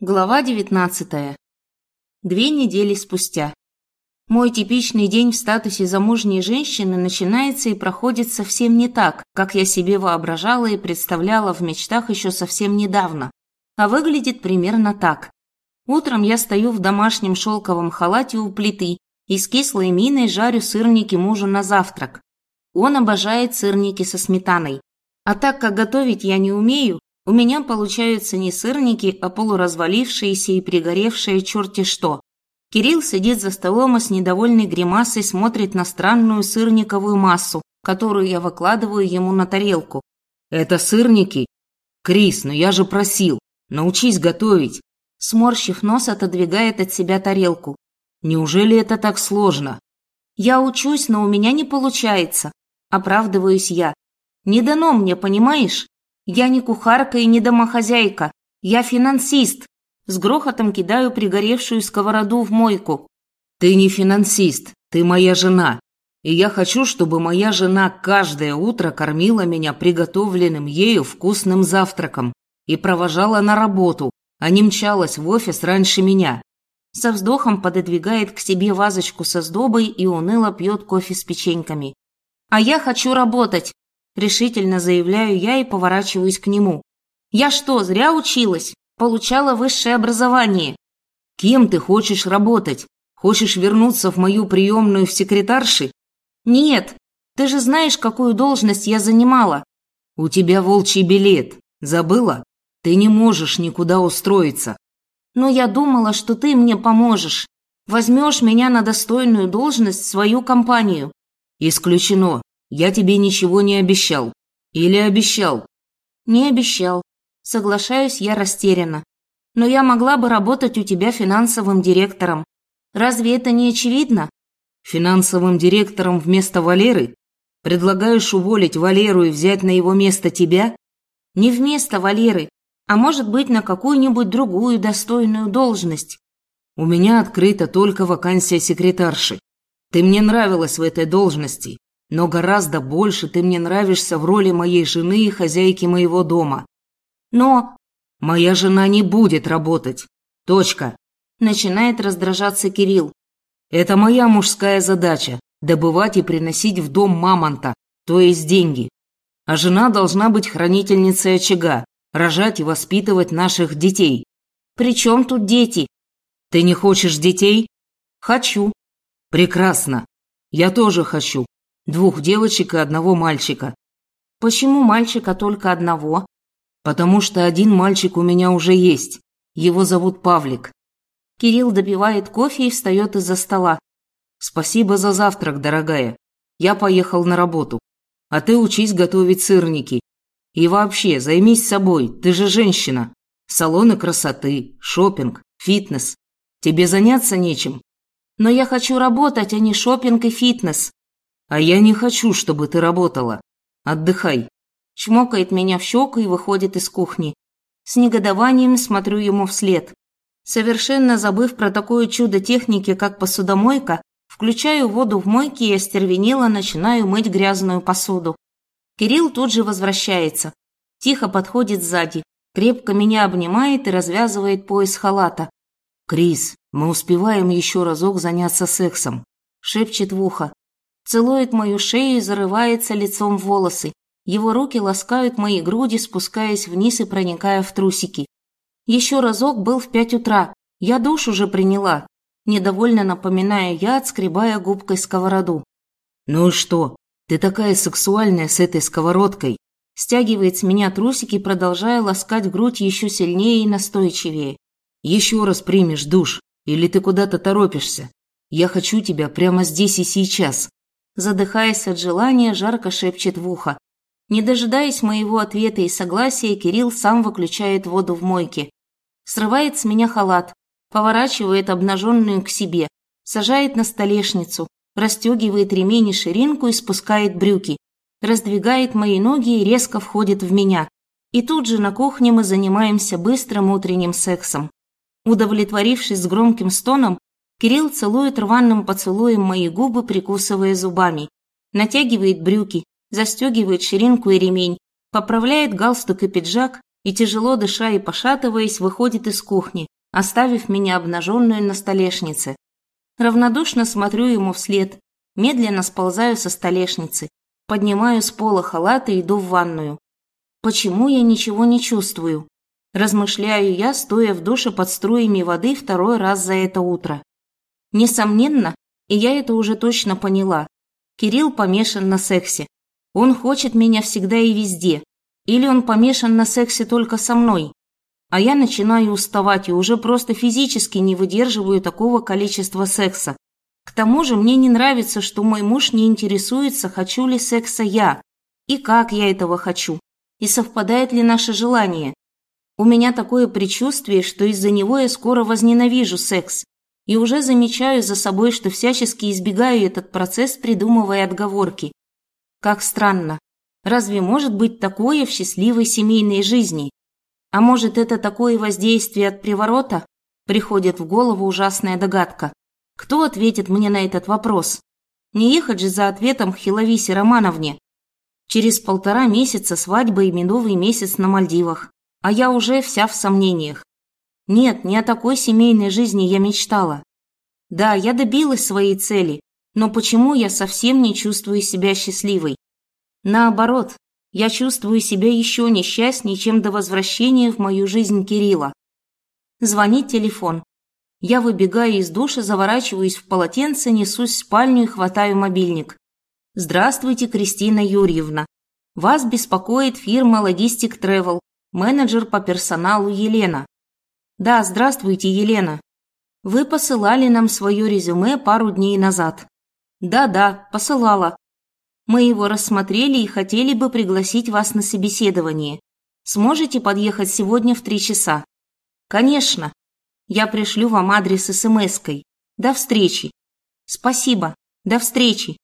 Глава 19. Две недели спустя. Мой типичный день в статусе замужней женщины начинается и проходит совсем не так, как я себе воображала и представляла в мечтах еще совсем недавно, а выглядит примерно так. Утром я стою в домашнем шелковом халате у плиты и с кислой миной жарю сырники мужу на завтрак. Он обожает сырники со сметаной. А так как готовить я не умею, у меня получаются не сырники, а полуразвалившиеся и пригоревшие черти что. Кирилл сидит за столом и с недовольной гримасой смотрит на странную сырниковую массу, которую я выкладываю ему на тарелку. «Это сырники? Крис, ну я же просил, научись готовить!» Сморщив нос, отодвигает от себя тарелку. «Неужели это так сложно?» «Я учусь, но у меня не получается», – оправдываюсь я. «Не дано мне, понимаешь?» Я не кухарка и не домохозяйка. Я финансист. С грохотом кидаю пригоревшую сковороду в мойку. Ты не финансист, ты моя жена. И я хочу, чтобы моя жена каждое утро кормила меня приготовленным ею вкусным завтраком и провожала на работу, а не мчалась в офис раньше меня. Со вздохом пододвигает к себе вазочку со сдобой и уныло пьет кофе с печеньками. А я хочу работать, Решительно заявляю я и поворачиваюсь к нему. Я что, зря училась? Получала высшее образование. Кем ты хочешь работать? Хочешь вернуться в мою приемную в секретарши? Нет, ты же знаешь, какую должность я занимала. У тебя волчий билет. Забыла? Ты не можешь никуда устроиться. Но я думала, что ты мне поможешь. Возьмешь меня на достойную должность в свою компанию. Исключено. Я тебе ничего не обещал. Или обещал? Не обещал. Соглашаюсь я растерянно. Но я могла бы работать у тебя финансовым директором. Разве это не очевидно? Финансовым директором вместо Валеры? Предлагаешь уволить Валеру и взять на его место тебя? Не вместо Валеры, а может быть на какую-нибудь другую достойную должность. У меня открыта только вакансия секретарши. Ты мне нравилась в этой должности, но гораздо больше ты мне нравишься в роли моей жены и хозяйки моего дома. Но моя жена не будет работать. Точка. Начинает раздражаться Кирилл. Это моя мужская задача – добывать и приносить в дом мамонта, то есть деньги. А жена должна быть хранительницей очага, рожать и воспитывать наших детей. При чем тут дети? Ты не хочешь детей? Хочу. Прекрасно. Я тоже хочу. Двух девочек и одного мальчика. Почему мальчика только одного? Потому что один мальчик у меня уже есть. Его зовут Павлик. Кирилл допивает кофе и встает из-за стола. Спасибо за завтрак, дорогая. Я поехал на работу. А ты учись готовить сырники. И вообще, займись собой, ты же женщина. Салоны красоты, шопинг, фитнес. Тебе заняться нечем. Но я хочу работать, а не шопинг и фитнес. А я не хочу, чтобы ты работала. Отдыхай. Чмокает меня в щеку и выходит из кухни. С негодованием смотрю ему вслед. Совершенно забыв про такое чудо техники, как посудомойка, включаю воду в мойке и остервенело начинаю мыть грязную посуду. Кирилл тут же возвращается. Тихо подходит сзади, крепко меня обнимает и развязывает пояс халата. «Крис, мы успеваем еще разок заняться сексом», – шепчет в ухо. Целует мою шею и зарывается лицом в волосы. Его руки ласкают мои груди, спускаясь вниз и проникая в трусики. Еще разок был в пять утра. Я душ уже приняла. Недовольно напоминаю я, отскребая губкой сковороду. «Ну что? Ты такая сексуальная с этой сковородкой!» Стягивает с меня трусики, продолжая ласкать грудь еще сильнее и настойчивее. «Еще раз примешь душ, или ты куда-то торопишься? Я хочу тебя прямо здесь и сейчас!» Задыхаясь от желания, жарко шепчет в ухо. Не дожидаясь моего ответа и согласия, Кирилл сам выключает воду в мойке. Срывает с меня халат, поворачивает обнаженную к себе, сажает на столешницу, расстегивает ремень и ширинку и спускает брюки, раздвигает мои ноги и резко входит в меня. И тут же на кухне мы занимаемся быстрым утренним сексом. Удовлетворившись с громким стоном, Кирилл целует рваным поцелуем мои губы, прикусывая зубами. Натягивает брюки, застегивает ширинку и ремень, поправляет галстук и пиджак, и, тяжело дыша и пошатываясь, выходит из кухни, оставив меня обнаженную на столешнице. Равнодушно смотрю ему вслед, медленно сползаю со столешницы, поднимаю с пола халат и иду в ванную. Почему я ничего не чувствую? Размышляю я, стоя в душе под струями воды второй раз за это утро. Несомненно, и я это уже точно поняла, Кирилл помешан на сексе. Он хочет меня всегда и везде. Или он помешан на сексе только со мной. А я начинаю уставать и уже просто физически не выдерживаю такого количества секса. К тому же мне не нравится, что мой муж не интересуется, хочу ли секса я. И как я этого хочу. И совпадает ли наше желание. У меня такое предчувствие, что из-за него я скоро возненавижу секс и уже замечаю за собой, что всячески избегаю этот процесс, придумывая отговорки. Как странно. Разве может быть такое в счастливой семейной жизни? А может, это такое воздействие от приворота? Приходит в голову ужасная догадка. Кто ответит мне на этот вопрос? Не ехать же за ответом Хиловисе Романовне. Через полтора месяца свадьба и медовый месяц на Мальдивах. А я уже вся в сомнениях. Нет, не о такой семейной жизни я мечтала. Да, я добилась своей цели, но почему я совсем не чувствую себя счастливой? Наоборот, я чувствую себя еще несчастнее, чем до возвращения в мою жизнь Кирилла. Звонит телефон. Я выбегаю из душа, заворачиваюсь в полотенце, несусь в спальню и хватаю мобильник. Здравствуйте, Кристина Юрьевна. Вас беспокоит фирма Logistic Travel, менеджер по персоналу Елена. Да, здравствуйте, Елена. Вы посылали нам свое резюме пару дней назад. Да-да, посылала. Мы его рассмотрели и хотели бы пригласить вас на собеседование. Сможете подъехать сегодня в три часа? Конечно. Я пришлю вам адрес смс-кой. До встречи. Спасибо. До встречи.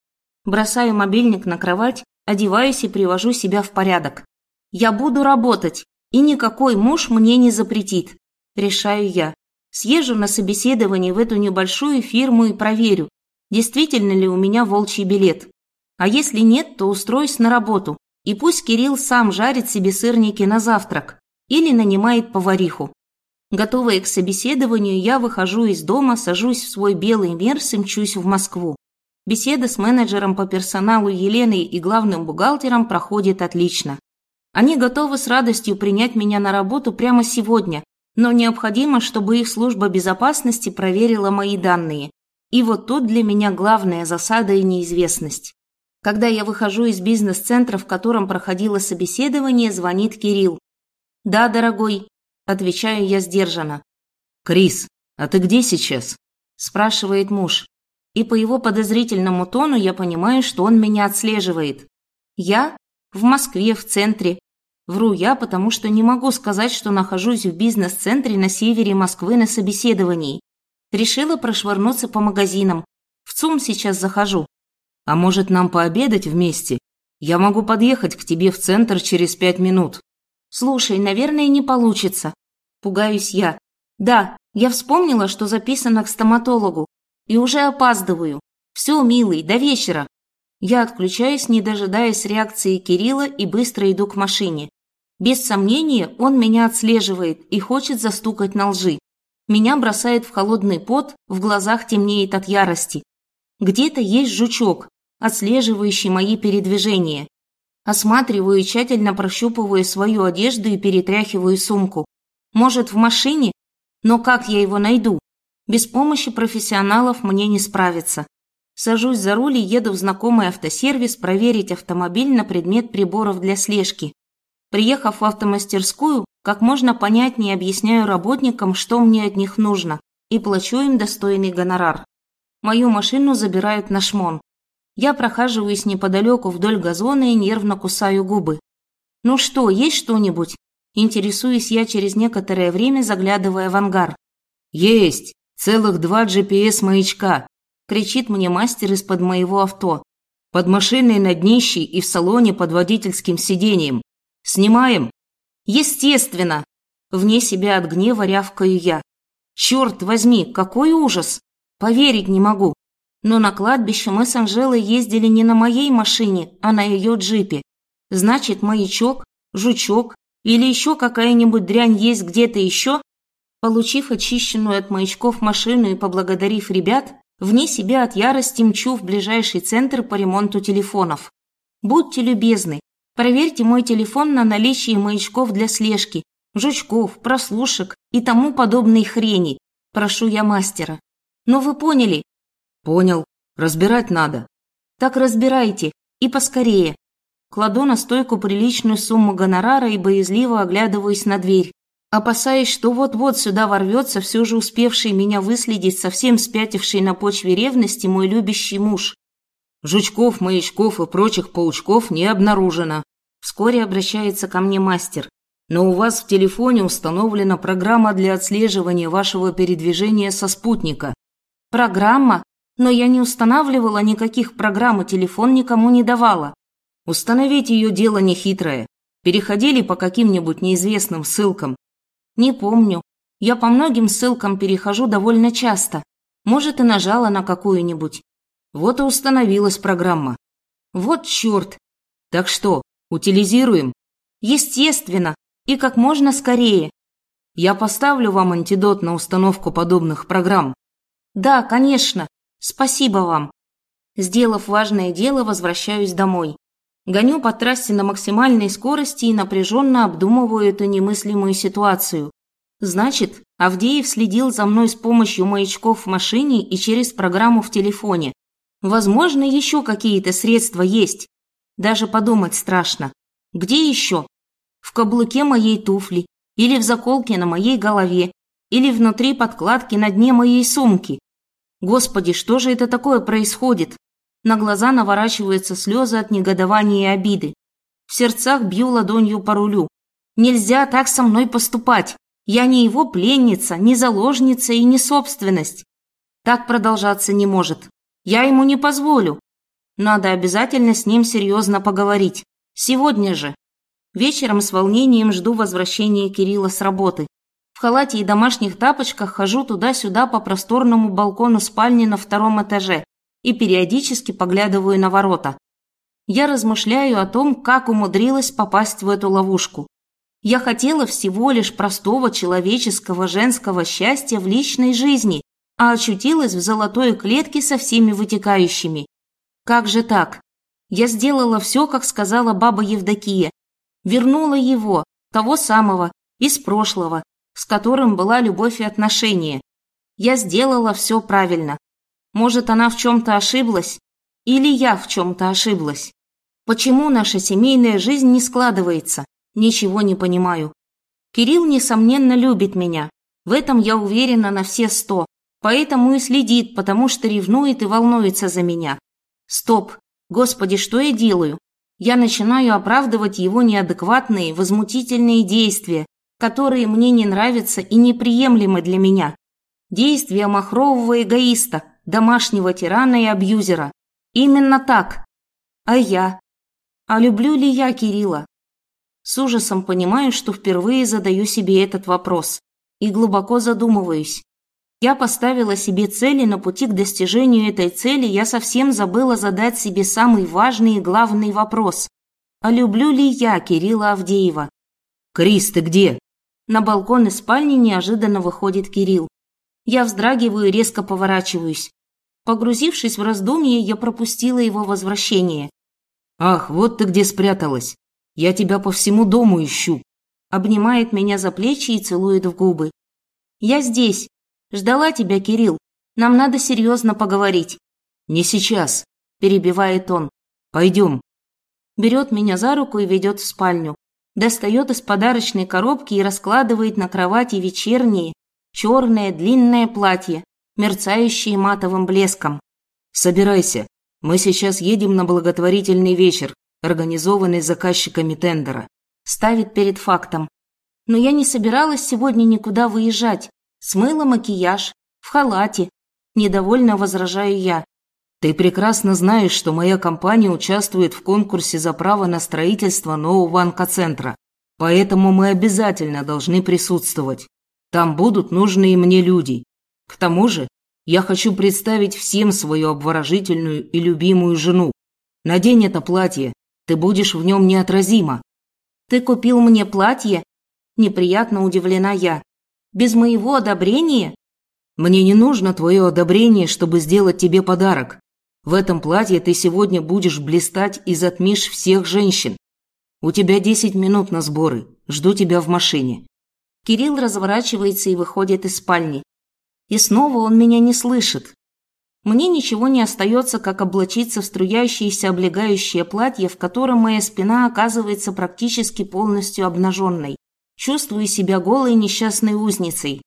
Бросаю мобильник на кровать, одеваюсь и привожу себя в порядок. Я буду работать, и никакой муж мне не запретит решаю я. Съезжу на собеседование в эту небольшую фирму и проверю, действительно ли у меня волчий билет. А если нет, то устроюсь на работу. И пусть Кирилл сам жарит себе сырники на завтрак или нанимает повариху. Готовая к собеседованию, я выхожу из дома, сажусь в свой белый мерс и мчусь в Москву. Беседа с менеджером по персоналу Еленой и главным бухгалтером проходит отлично. Они готовы с радостью принять меня на работу прямо сегодня, но необходимо, чтобы их служба безопасности проверила мои данные. И вот тут для меня главная засада и неизвестность. Когда я выхожу из бизнес-центра, в котором проходило собеседование, звонит Кирилл. «Да, дорогой», – отвечаю я сдержанно. «Крис, а ты где сейчас?» – спрашивает муж. И по его подозрительному тону я понимаю, что он меня отслеживает. «Я? В Москве, в центре. Вру я, потому что не могу сказать, что нахожусь в бизнес-центре на севере Москвы на собеседовании. Решила прошвырнуться по магазинам. В ЦУМ сейчас захожу. А может, нам пообедать вместе? Я могу подъехать к тебе в центр через пять минут. Слушай, наверное, не получится. Пугаюсь я. Да, я вспомнила, что записана к стоматологу. И уже опаздываю. Все, милый, до вечера. Я отключаюсь, не дожидаясь реакции Кирилла, и быстро иду к машине. Без сомнения, он меня отслеживает и хочет застукать на лжи. Меня бросает в холодный пот, в глазах темнеет от ярости. Где-то есть жучок, отслеживающий мои передвижения. Осматриваю и тщательно прощупываю свою одежду и перетряхиваю сумку. Может, в машине? Но как я его найду? Без помощи профессионалов мне не справиться. Сажусь за руль и еду в знакомый автосервис проверить автомобиль на предмет приборов для слежки. Приехав в автомастерскую, как можно понятнее объясняю работникам, что мне от них нужно, и плачу им достойный гонорар. Мою машину забирают на шмон. Я прохаживаюсь неподалеку вдоль газона и нервно кусаю губы. «Ну что, есть что-нибудь?» Интересуюсь я через некоторое время, заглядывая в ангар. «Есть! Целых два GPS-маячка!» Кричит мне мастер из-под моего авто. «Под машиной на днище и в салоне под водительским сиденьем. Снимаем?» «Естественно!» Вне себя от гнева рявкаю я. «Черт возьми, какой ужас! Поверить не могу!» Но на кладбище мы с Анжелой ездили не на моей машине, а на ее джипе. Значит, маячок, жучок Или еще какая-нибудь дрянь есть где-то еще? Получив очищенную от маячков машину и поблагодарив ребят, вне себя от ярости мчу в ближайший центр по ремонту телефонов. Будьте любезны, проверьте мой телефон на наличие маячков для слежки, жучков, прослушек и тому подобной хрени. Прошу я мастера. Но вы поняли? Понял. Разбирать надо. Так разбирайте. И поскорее. Кладу на стойку приличную сумму гонорара и боязливо оглядываюсь на дверь. Опасаясь, что вот-вот сюда ворвется все же успевший меня выследить совсем спятивший на почве ревности мой любящий муж. Жучков, маячков и прочих паучков не обнаружено. Вскоре обращается ко мне мастер. Но у вас в телефоне установлена программа для отслеживания вашего передвижения со спутника. Программа? Но я не устанавливала никаких программ и телефон никому не давала. Установить ее дело нехитрое. Переходили по каким-нибудь неизвестным ссылкам. Не помню. Я по многим ссылкам перехожу довольно часто. Может, и нажала на какую-нибудь. Вот и установилась программа. Вот черт. Так что, утилизируем? Естественно и как можно скорее. Я поставлю вам антидот на установку подобных программ. Да, конечно. Спасибо вам. Сделав важное дело, возвращаюсь домой. Гоню по трассе на максимальной скорости и напряженно обдумываю эту немыслимую ситуацию. Значит, Авдеев следил за мной с помощью маячков в машине и через программу в телефоне. Возможно, еще какие-то средства есть. Даже подумать страшно. Где еще? в каблуке моей туфли, или в заколке на моей голове, или внутри подкладки на дне моей сумки. Господи, что же это такое происходит? На глаза наворачиваются слезы от негодования и обиды. В сердцах бью ладонью по рулю. Нельзя так со мной поступать. Я не его пленница, не заложница и не собственность. Так продолжаться не может. Я ему не позволю. Надо обязательно с ним серьезно поговорить. Сегодня же. Вечером с волнением жду возвращения Кирилла с работы. В халате и домашних тапочках хожу туда-сюда по просторному балкону спальни на втором этаже и периодически поглядываю на ворота. Я размышляю о том, как умудрилась попасть в эту ловушку. Я хотела всего лишь простого человеческого женского счастья в личной жизни, а очутилась в золотой клетке со всеми вытекающими. Как же так? Я сделала все, как сказала баба Евдокия, вернула его, того самого, из прошлого, с которым была любовь и отношения. Я сделала все правильно. Может, она в чем-то ошиблась? Или я в чем-то ошиблась? Почему наша семейная жизнь не складывается? Ничего не понимаю. Кирилл, несомненно, любит меня. В этом я уверена на все сто. Поэтому и следит, потому что ревнует и волнуется за меня. Стоп. Господи, что я делаю? я начинаю оправдывать его неадекватные, возмутительные действия, которые мне не нравятся и неприемлемы для меня. Действия махрового эгоиста, домашнего тирана и абьюзера. Именно так. А я? А люблю ли я Кирилла? С ужасом понимаю, что впервые задаю себе этот вопрос и глубоко задумываюсь. Я поставила себе цели, на пути к достижению этой цели я совсем забыла задать себе самый важный и главный вопрос. А люблю ли я Кирилла Авдеева? «Крис, ты где?» На балкон из спальни неожиданно выходит Кирилл. Я вздрагиваю и резко поворачиваюсь. Погрузившись в раздумье, я пропустила его возвращение. «Ах, вот ты где спряталась! Я тебя по всему дому ищу!» Обнимает меня за плечи и целует в губы. «Я здесь!» Ждала тебя, Кирилл. Нам надо серьезно поговорить. Не сейчас, перебивает он. Пойдем. Берет меня за руку и ведет в спальню. Достает из подарочной коробки и раскладывает на кровати вечернее, черное длинное платье, мерцающее матовым блеском. Собирайся. Мы сейчас едем на благотворительный вечер, организованный заказчиками тендера. Ставит перед фактом. Но я не собиралась сегодня никуда выезжать. Смыла макияж, в халате. Недовольно возражаю я. Ты прекрасно знаешь, что моя компания участвует в конкурсе за право на строительство нового онкоцентра. Поэтому мы обязательно должны присутствовать. Там будут нужные мне люди. К тому же, я хочу представить всем свою обворожительную и любимую жену. Надень это платье, ты будешь в нем неотразима. Ты купил мне платье? Неприятно удивлена я. Без моего одобрения? Мне не нужно твое одобрение, чтобы сделать тебе подарок. В этом платье ты сегодня будешь блистать и затмишь всех женщин. У тебя десять минут на сборы. Жду тебя в машине. Кирилл разворачивается и выходит из спальни. И снова он меня не слышит. Мне ничего не остается, как облачиться в струящееся облегающее платье, в котором моя спина оказывается практически полностью обнаженной. Чувствую себя голой несчастной узницей.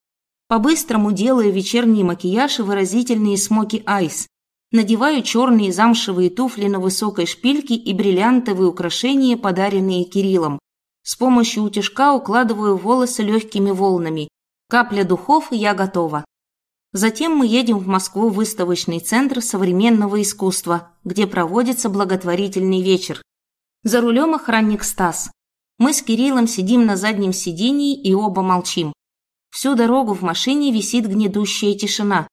По-быстрому делаю вечерний макияж и выразительные смоки айс. Надеваю черные замшевые туфли на высокой шпильке и бриллиантовые украшения, подаренные Кириллом. С помощью утюжка укладываю волосы легкими волнами. Капля духов, и я готова. Затем мы едем в Москву в выставочный центр современного искусства, где проводится благотворительный вечер. За рулем охранник Стас. Мы с Кириллом сидим на заднем сидении и оба молчим. Всю дорогу в машине висит гнедущая тишина.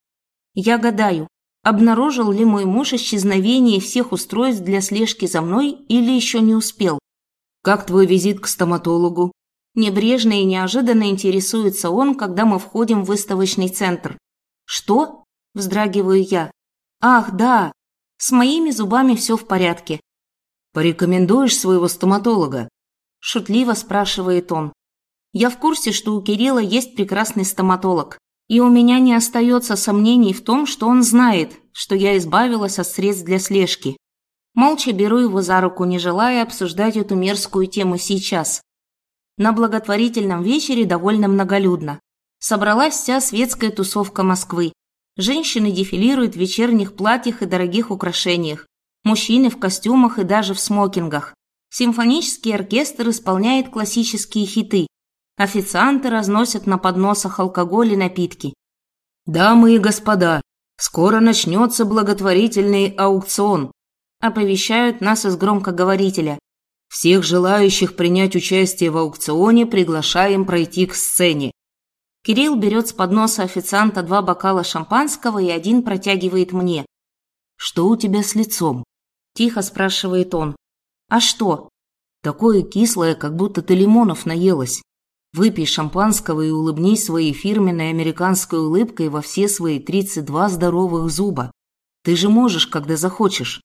Я гадаю, обнаружил ли мой муж исчезновение всех устройств для слежки за мной или еще не успел. «Как твой визит к стоматологу?» Небрежно и неожиданно интересуется он, когда мы входим в выставочный центр. «Что?» – вздрагиваю я. «Ах, да! С моими зубами все в порядке». «Порекомендуешь своего стоматолога?» – шутливо спрашивает он. «Я в курсе, что у Кирилла есть прекрасный стоматолог, и у меня не остается сомнений в том, что он знает, что я избавилась от средств для слежки. Молча беру его за руку, не желая обсуждать эту мерзкую тему сейчас. На благотворительном вечере довольно многолюдно собралась вся светская тусовка Москвы. Женщины дефилируют в вечерних платьях и дорогих украшениях, мужчины в костюмах и даже в смокингах. Симфонический оркестр исполняет классические хиты. Официанты разносят на подносах алкоголь и напитки. «Дамы и господа, скоро начнется благотворительный аукцион», оповещают нас из громкоговорителя. Всех желающих принять участие в аукционе приглашаем пройти к сцене. Кирилл берет с подноса официанта два бокала шампанского и один протягивает мне. «Что у тебя с лицом?» – тихо спрашивает он. «А что?» «Такое кислое, как будто ты лимонов наелась. Выпей шампанского и улыбнись своей фирменной американской улыбкой во все свои 32 здоровых зуба. Ты же можешь, когда захочешь».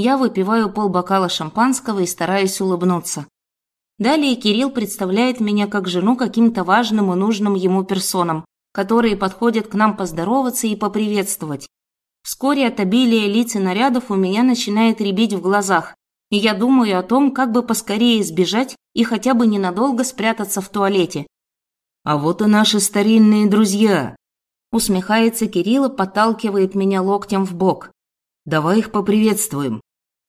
Я выпиваю полбокала шампанского и стараюсь улыбнуться. Далее Кирилл представляет меня как жену каким-то важным и нужным ему персонам, которые подходят к нам поздороваться и поприветствовать. Вскоре от обилия лиц и нарядов у меня начинает рябить в глазах, и я думаю о том, как бы поскорее сбежать и хотя бы ненадолго спрятаться в туалете. «А вот и наши старинные друзья!» Усмехается Кирилл и подталкивает меня локтем в бок. «Давай их поприветствуем».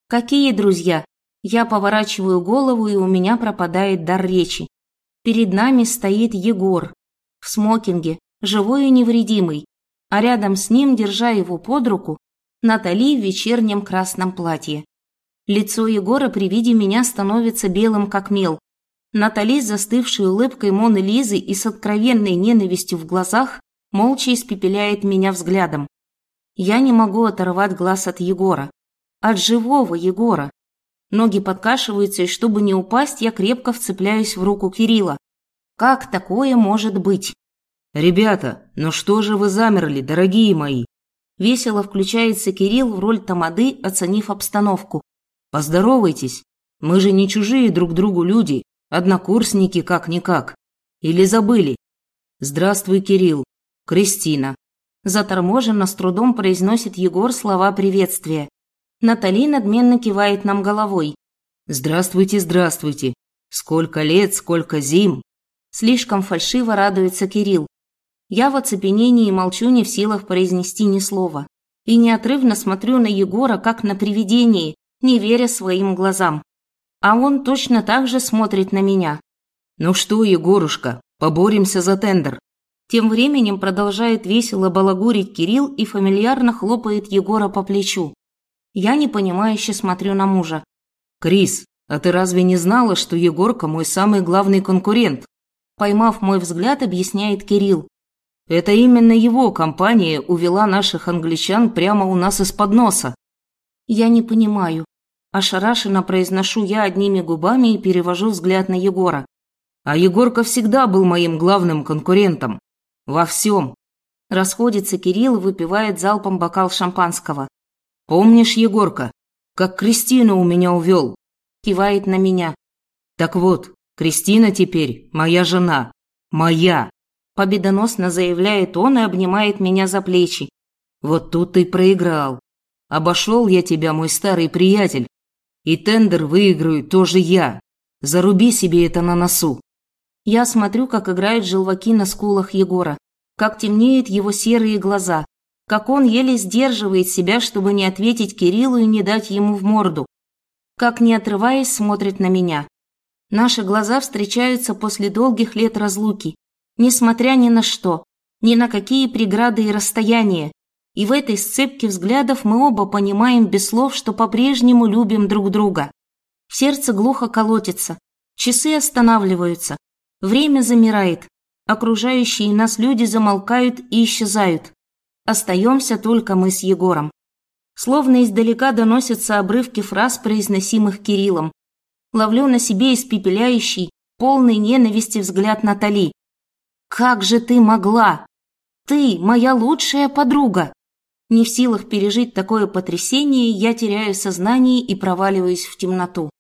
«Какие друзья?» Я поворачиваю голову, и у меня пропадает дар речи. Перед нами стоит Егор в смокинге, живой и невредимый, а рядом с ним, держа его под руку, Натали в вечернем красном платье. Лицо Егора при виде меня становится белым как мел. Натали с застывшей улыбкой Моны Лизы и с откровенной ненавистью в глазах молча испепеляет меня взглядом. Я не могу оторвать глаз от Егора. От живого Егора, Ноги подкашиваются, и чтобы не упасть, я крепко вцепляюсь в руку Кирилла. Как такое может быть? «Ребята, ну что же вы замерли, дорогие мои?» Весело включается Кирилл в роль тамады, оценив обстановку. «Поздоровайтесь. Мы же не чужие друг другу люди, однокурсники как-никак. Или забыли? Здравствуй, Кирилл. Кристина». Заторможенно с трудом произносит Егор слова приветствия. Натали надменно кивает нам головой. «Здравствуйте, здравствуйте! Сколько лет, сколько зим!» Слишком фальшиво радуется Кирилл. Я в оцепенении молчу не в силах произнести ни слова. И неотрывно смотрю на Егора, как на привидение, не веря своим глазам. А он точно так же смотрит на меня. «Ну что, Егорушка, поборемся за тендер!» Тем временем продолжает весело балагурить Кирилл и фамильярно хлопает Егора по плечу. Я непонимающе смотрю на мужа. «Крис, а ты разве не знала, что Егорка мой самый главный конкурент?» Поймав мой взгляд, объясняет Кирилл. «Это именно его компания увела наших англичан прямо у нас из-под носа». «Я не понимаю». Ошарашенно произношу я одними губами и перевожу взгляд на Егора. А Егорка всегда был моим главным конкурентом. Во всем. Расходится Кирилл и выпивает залпом бокал шампанского. Помнишь, Егорка, как Кристину у меня увел? Кивает на меня. Так вот, Кристина теперь моя жена. Моя. Победоносно заявляет он и обнимает меня за плечи. Вот тут ты проиграл. Обошел я тебя, мой старый приятель. И тендер выиграю тоже я. Заруби себе это на носу. Я смотрю, как играют желваки на скулах Егора, как темнеют его серые глаза, как он еле сдерживает себя, чтобы не ответить Кириллу и не дать ему в морду, как, не отрываясь, смотрит на меня. Наши глаза встречаются после долгих лет разлуки, несмотря ни на что, ни на какие преграды и расстояния. И в этой сцепке взглядов мы оба понимаем без слов, что по-прежнему любим друг друга. Сердце глухо колотится, часы останавливаются, время замирает, окружающие нас люди замолкают и исчезают. Остаемся только мы с Егором. Словно издалека доносятся обрывки фраз, произносимых Кириллом. Ловлю на себе испепеляющий, полный ненависти взгляд Натали. «Как же ты могла? Ты, моя лучшая подруга!» Не в силах пережить такое потрясение, я теряю сознание и проваливаюсь в темноту.